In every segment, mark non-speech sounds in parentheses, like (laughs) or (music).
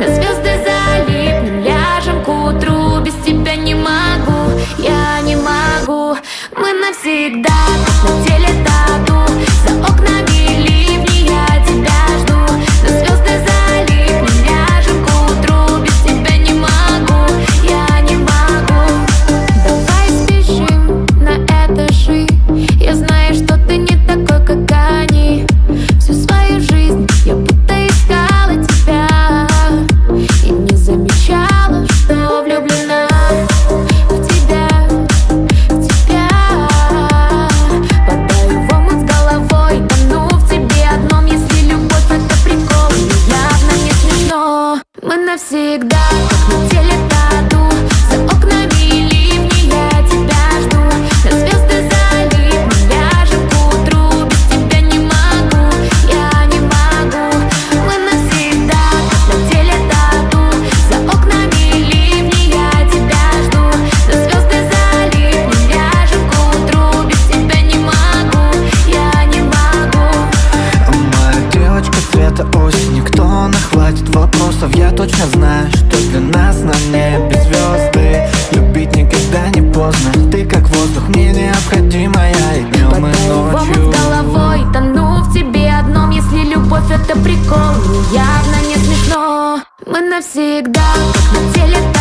This feels this всегда навсегда, как на теле так.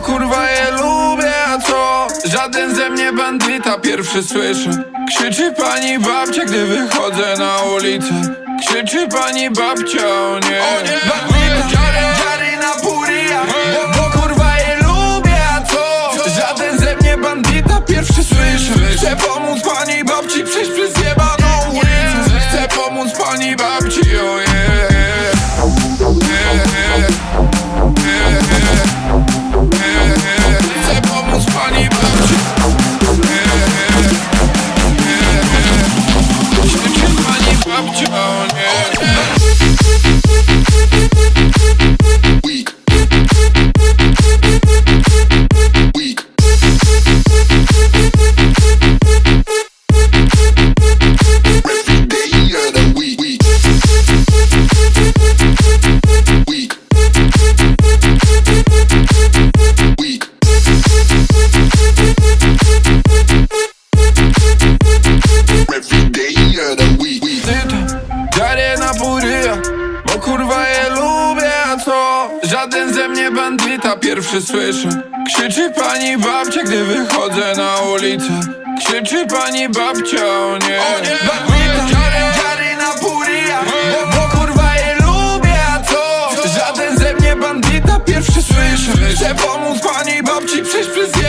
Kurwa je lubię, a co? Żaden ze mnie bandyta Pierwszy słyszę Krzyczy pani babcia, gdy wychodzę na ulicę. Krzyczy pani babcia, o nie. O nie, bandyta Dziary, dziary na buryja bo, bo kurwa je lubię, a co? Żaden ze mnie bandyta Pierwszy słyszę Chcę pomóc pani babci Przejść o Chcę pomóc pani babci Przejść przez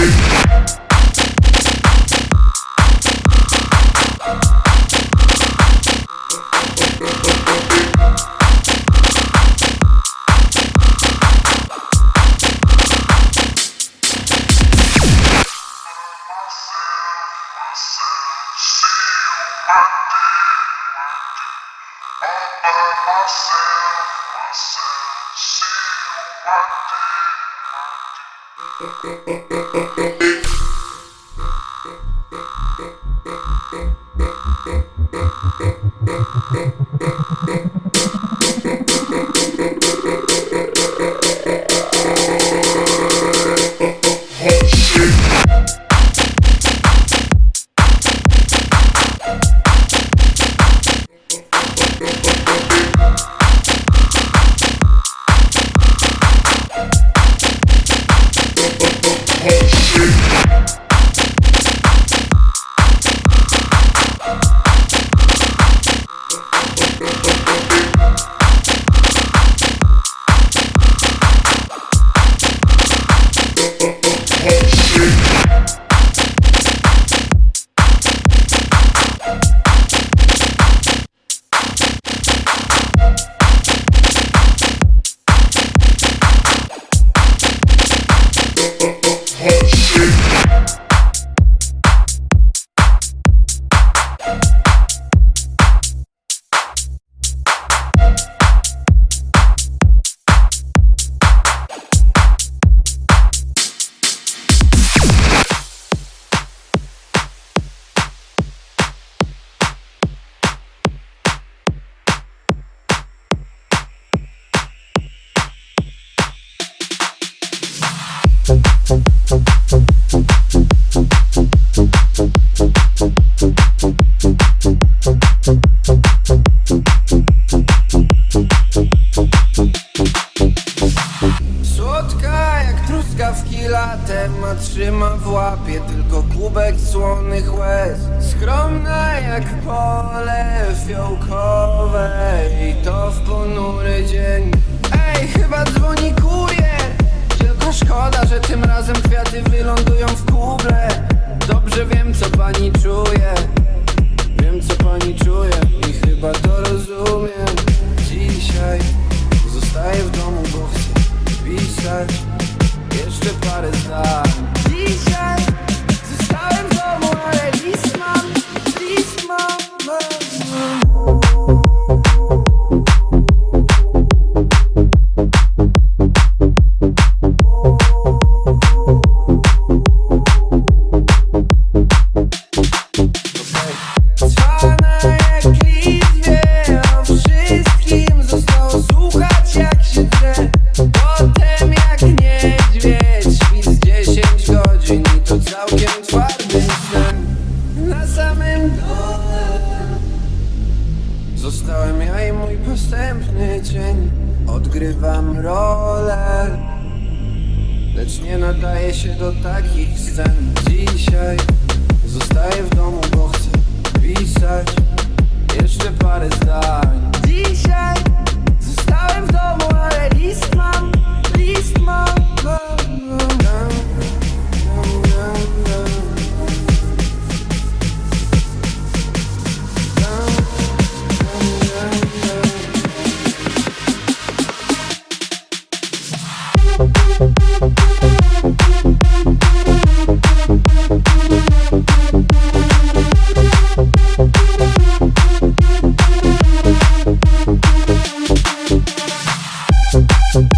Thank you. Thank (laughs) you. Lecz nie nadaje się do takich scen. Dzisiaj zostaję w domu, bo chcę pisać Jeszcze parę zdań. Dzisiaj zostałem w domu, ale list mam, list mam. Thank